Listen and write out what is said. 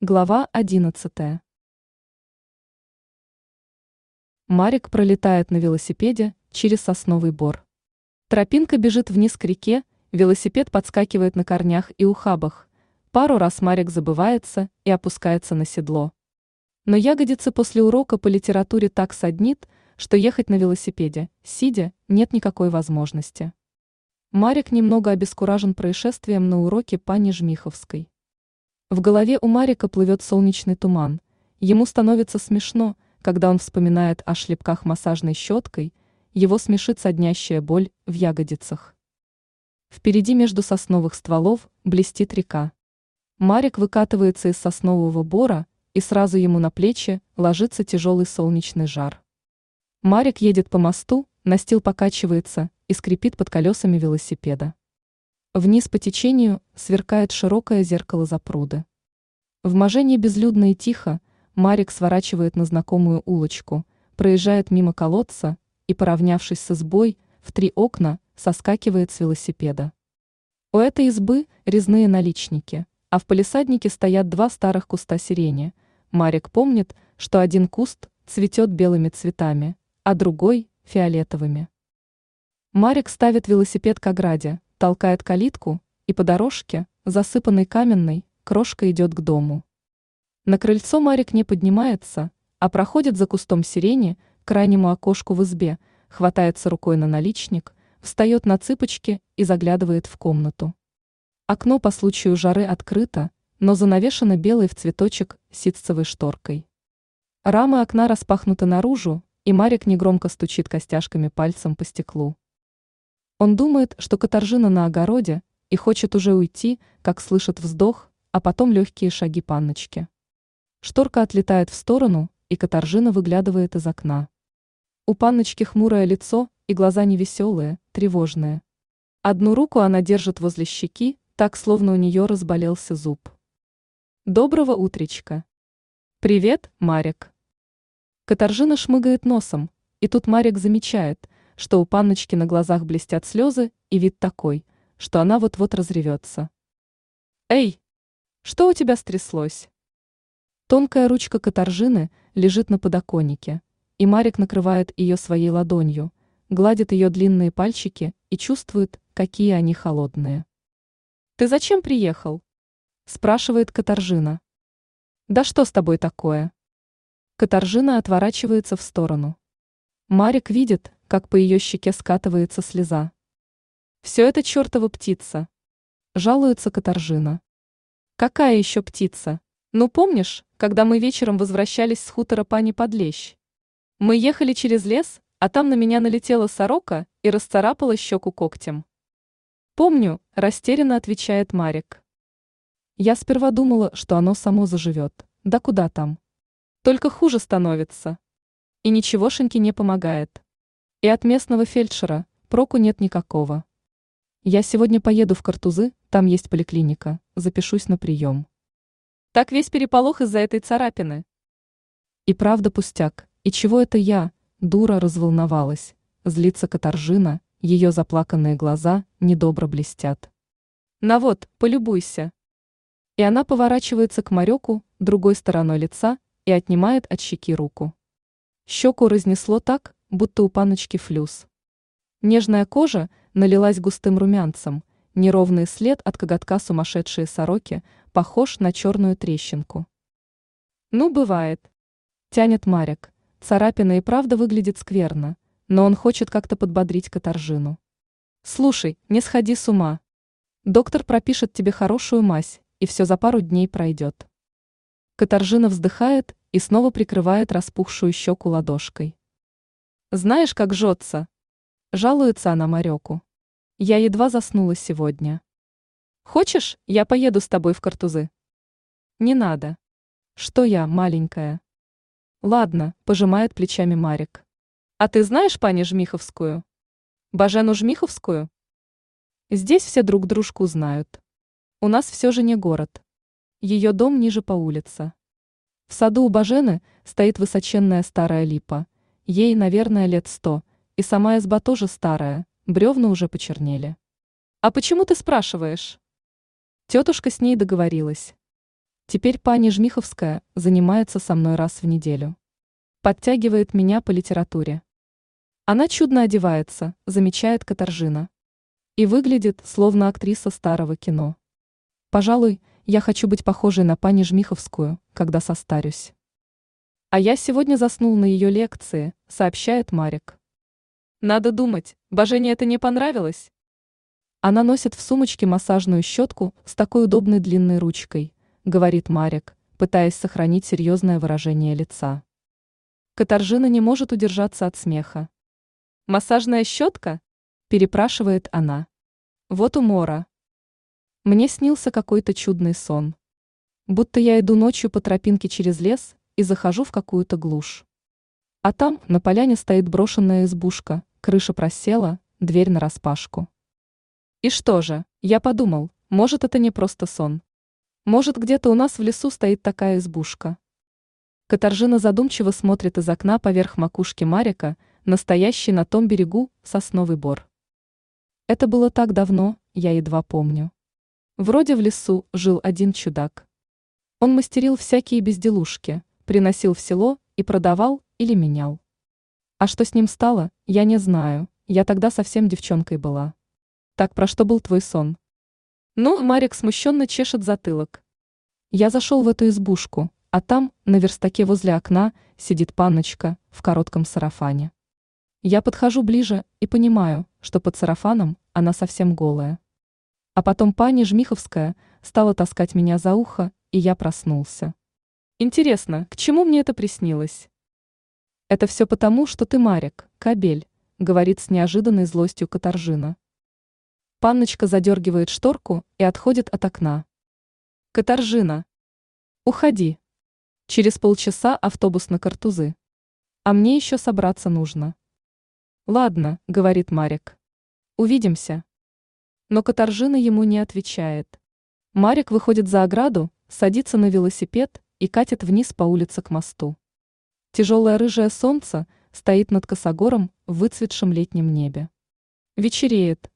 Глава 11. Марик пролетает на велосипеде через сосновый бор. Тропинка бежит вниз к реке, велосипед подскакивает на корнях и ухабах. Пару раз Марик забывается и опускается на седло. Но ягодицы после урока по литературе так саднит, что ехать на велосипеде, сидя, нет никакой возможности. Марик немного обескуражен происшествием на уроке пани Жмиховской. В голове у Марика плывет солнечный туман. Ему становится смешно, когда он вспоминает о шлепках массажной щеткой, его смешит соднящая боль в ягодицах. Впереди между сосновых стволов блестит река. Марик выкатывается из соснового бора, и сразу ему на плечи ложится тяжелый солнечный жар. Марик едет по мосту, настил покачивается и скрипит под колесами велосипеда. Вниз по течению сверкает широкое зеркало запруды. В Можене безлюдно и тихо, Марик сворачивает на знакомую улочку, проезжает мимо колодца и, поравнявшись с избой, в три окна соскакивает с велосипеда. У этой избы резные наличники, а в палисаднике стоят два старых куста сирени. Марик помнит, что один куст цветет белыми цветами, а другой – фиолетовыми. Марик ставит велосипед к ограде, толкает калитку, и по дорожке, засыпанной каменной, крошка идет к дому. На крыльцо Марик не поднимается, а проходит за кустом сирени к крайнему окошку в избе, хватается рукой на наличник, встает на цыпочки и заглядывает в комнату. Окно по случаю жары открыто, но занавешено белой в цветочек ситцевой шторкой. Рамы окна распахнуты наружу, и Марик негромко стучит костяшками пальцем по стеклу. Он думает, что Катаржина на огороде и хочет уже уйти, как слышит вздох, а потом легкие шаги панночки. Шторка отлетает в сторону, и Катаржина выглядывает из окна. У панночки хмурое лицо и глаза невеселые, тревожные. Одну руку она держит возле щеки, так словно у нее разболелся зуб. Доброго утречка. Привет, Марик. Катаржина шмыгает носом, и тут Марик замечает – что у панночки на глазах блестят слезы и вид такой, что она вот-вот разревется. «Эй, что у тебя стряслось?» Тонкая ручка каторжины лежит на подоконнике, и Марик накрывает ее своей ладонью, гладит ее длинные пальчики и чувствует, какие они холодные. «Ты зачем приехал?» – спрашивает Катаржина. «Да что с тобой такое?» Катаржина отворачивается в сторону. Марик видит, как по ее щеке скатывается слеза. Все это чертова птица. Жалуется Катаржина. Какая еще птица? Ну помнишь, когда мы вечером возвращались с хутора пани Подлещ? Мы ехали через лес, а там на меня налетела сорока и расцарапала щеку когтем. Помню, растерянно отвечает Марик. Я сперва думала, что оно само заживет. Да куда там? Только хуже становится. И ничегошеньки не помогает. И от местного фельдшера проку нет никакого. Я сегодня поеду в Картузы, там есть поликлиника, запишусь на прием. Так весь переполох из-за этой царапины. И правда пустяк, и чего это я, дура, разволновалась, злится Катаржина, ее заплаканные глаза недобро блестят. На вот, полюбуйся. И она поворачивается к Марёку другой стороной лица и отнимает от щеки руку. Щеку разнесло так, будто у паночки флюс. Нежная кожа налилась густым румянцем, неровный след от коготка сумасшедшие сороки похож на черную трещинку. Ну, бывает. Тянет Марик. Царапина и правда выглядит скверно, но он хочет как-то подбодрить Катаржину. Слушай, не сходи с ума. Доктор пропишет тебе хорошую мазь, и все за пару дней пройдет. Катаржина вздыхает и снова прикрывает распухшую щеку ладошкой. Знаешь, как жжется? Жалуется она Марёку. Я едва заснула сегодня. Хочешь, я поеду с тобой в Картузы? Не надо. Что я, маленькая? Ладно, пожимает плечами Марик. А ты знаешь пани Жмиховскую? Бажену Жмиховскую? Здесь все друг дружку знают. У нас все же не город. Ее дом ниже по улице. В саду у Бажены стоит высоченная старая липа – Ей, наверное, лет сто, и сама изба тоже старая, бревна уже почернели. А почему ты спрашиваешь? Тетушка с ней договорилась. Теперь пани Жмиховская занимается со мной раз в неделю. Подтягивает меня по литературе. Она чудно одевается, замечает Катаржина. И выглядит, словно актриса старого кино. Пожалуй, я хочу быть похожей на пани Жмиховскую, когда состарюсь. А я сегодня заснул на ее лекции, сообщает Марик. Надо думать, Божене это не понравилось. Она носит в сумочке массажную щетку с такой удобной длинной ручкой, говорит Марик, пытаясь сохранить серьезное выражение лица. Катаржина не может удержаться от смеха. «Массажная щетка?» – перепрашивает она. «Вот умора». Мне снился какой-то чудный сон. Будто я иду ночью по тропинке через лес и захожу в какую-то глушь. А там на поляне стоит брошенная избушка, крыша просела, дверь нараспашку. И что же, я подумал, может это не просто сон. Может где-то у нас в лесу стоит такая избушка. Катаржина задумчиво смотрит из окна поверх макушки Марика, настоящий на том берегу сосновый бор. Это было так давно, я едва помню. Вроде в лесу жил один чудак. Он мастерил всякие безделушки, приносил в село и продавал или менял. А что с ним стало, я не знаю, я тогда совсем девчонкой была. Так про что был твой сон? Ну, Марик смущенно чешет затылок. Я зашел в эту избушку, а там, на верстаке возле окна, сидит панночка в коротком сарафане. Я подхожу ближе и понимаю, что под сарафаном она совсем голая. А потом пани Жмиховская стала таскать меня за ухо, и я проснулся. Интересно, к чему мне это приснилось? Это все потому, что ты Марик, кабель, говорит с неожиданной злостью Катаржина. Панночка задергивает шторку и отходит от окна. Катаржина. Уходи. Через полчаса автобус на Картузы. А мне еще собраться нужно. Ладно, говорит Марик. Увидимся. Но Катаржина ему не отвечает. Марик выходит за ограду, садится на велосипед и катит вниз по улице к мосту. Тяжелое рыжее солнце стоит над косогором в выцветшем летнем небе. Вечереет,